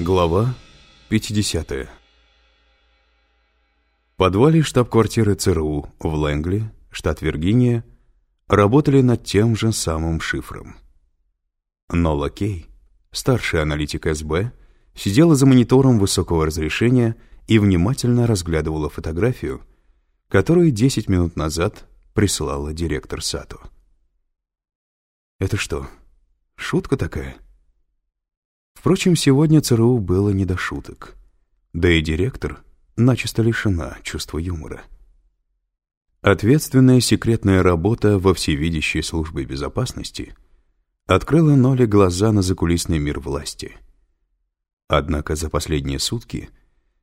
Глава 50 В подвале штаб-квартиры ЦРУ в Лэнгли, штат Виргиния, работали над тем же самым шифром. Нола Кей, старший аналитик СБ, сидела за монитором высокого разрешения и внимательно разглядывала фотографию, которую 10 минут назад прислала директор Сато. «Это что, шутка такая?» Впрочем, сегодня ЦРУ было не до шуток. Да и директор начисто лишена чувства юмора. Ответственная секретная работа во всевидящей службе безопасности открыла Ноле глаза на закулисный мир власти. Однако за последние сутки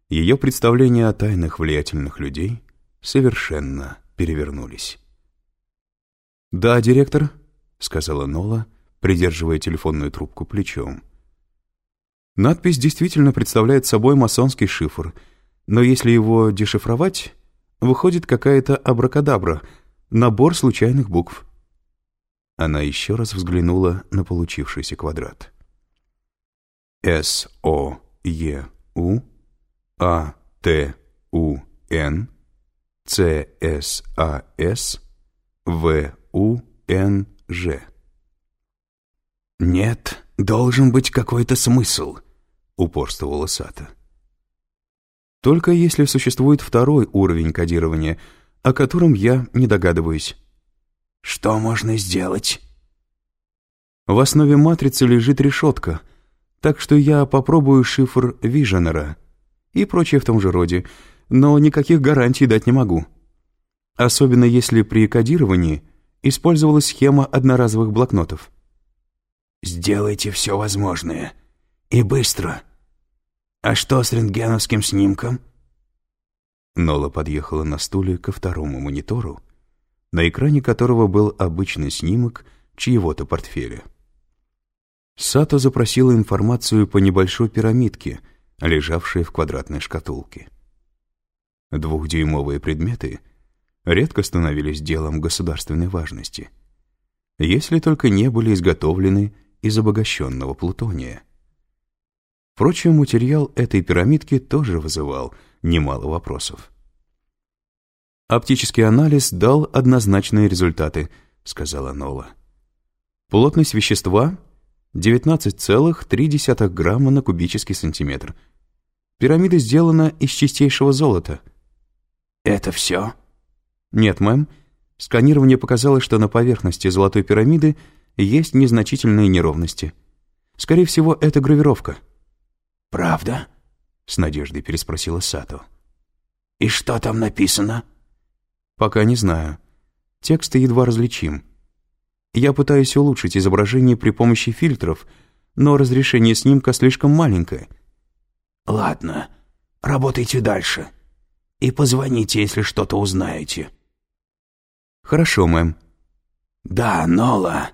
ее представления о тайнах влиятельных людей совершенно перевернулись. «Да, директор», — сказала Нола, придерживая телефонную трубку плечом. Надпись действительно представляет собой масонский шифр, но если его дешифровать, выходит какая-то абракадабра, набор случайных букв. Она еще раз взглянула на получившийся квадрат. С-О-Е-У А-Т-У-Н Ц-С-А-С В-У-Н-Ж Нет, должен быть какой-то смысл —— упорствовала Сата. «Только если существует второй уровень кодирования, о котором я не догадываюсь». «Что можно сделать?» В основе матрицы лежит решетка, так что я попробую шифр Виженера и прочее в том же роде, но никаких гарантий дать не могу. Особенно если при кодировании использовалась схема одноразовых блокнотов. «Сделайте все возможное. И быстро. «А что с рентгеновским снимком?» Нола подъехала на стуле ко второму монитору, на экране которого был обычный снимок чьего-то портфеля. Сато запросила информацию по небольшой пирамидке, лежавшей в квадратной шкатулке. Двухдюймовые предметы редко становились делом государственной важности, если только не были изготовлены из обогащенного плутония. Впрочем, материал этой пирамидки тоже вызывал немало вопросов. «Оптический анализ дал однозначные результаты», — сказала Нола. «Плотность вещества — 19,3 грамма на кубический сантиметр. Пирамида сделана из чистейшего золота». «Это все?» «Нет, мэм. Сканирование показало, что на поверхности золотой пирамиды есть незначительные неровности. Скорее всего, это гравировка». «Правда?» — с надеждой переспросила Сато. «И что там написано?» «Пока не знаю. Текст едва различим. Я пытаюсь улучшить изображение при помощи фильтров, но разрешение снимка слишком маленькое». «Ладно, работайте дальше. И позвоните, если что-то узнаете». «Хорошо, мэм». «Да, Нола».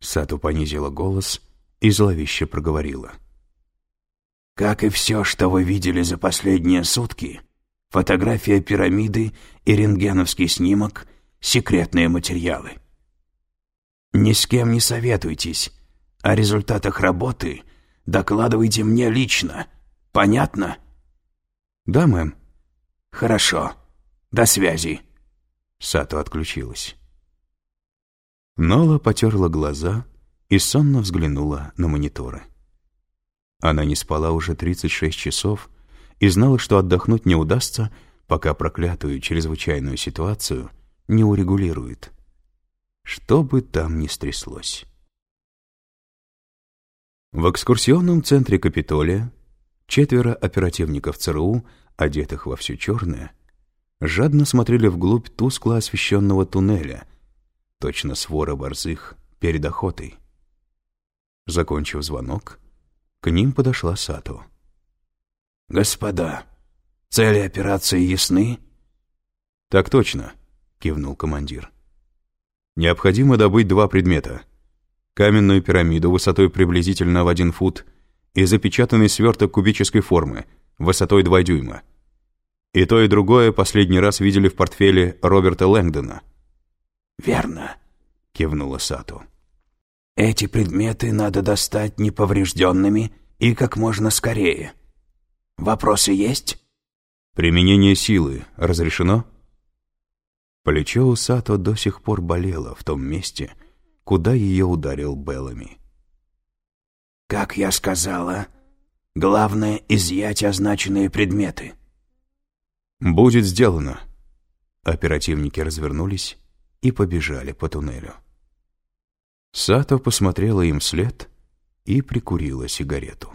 Сату понизила голос и зловеще проговорила. Как и все, что вы видели за последние сутки, фотография пирамиды и рентгеновский снимок — секретные материалы. Ни с кем не советуйтесь. О результатах работы докладывайте мне лично. Понятно? Да, мэм. Хорошо. До связи. Сато отключилась. Нола потерла глаза и сонно взглянула на мониторы. Она не спала уже 36 часов и знала, что отдохнуть не удастся, пока проклятую чрезвычайную ситуацию не урегулирует. Что бы там ни стряслось. В экскурсионном центре Капитолия четверо оперативников ЦРУ, одетых во все черное, жадно смотрели вглубь тускло освещенного туннеля, точно свора борзых перед охотой. Закончив звонок, к ним подошла Сато. «Господа, цели операции ясны?» «Так точно», — кивнул командир. «Необходимо добыть два предмета. Каменную пирамиду высотой приблизительно в один фут и запечатанный сверток кубической формы высотой два дюйма. И то, и другое последний раз видели в портфеле Роберта Лэнгдона». «Верно», — кивнула Сато. Эти предметы надо достать неповрежденными и как можно скорее. Вопросы есть?» «Применение силы разрешено?» Плечо у Сато до сих пор болело в том месте, куда ее ударил Беллами. «Как я сказала, главное — изъять означенные предметы». «Будет сделано». Оперативники развернулись и побежали по туннелю. Сато посмотрела им вслед и прикурила сигарету.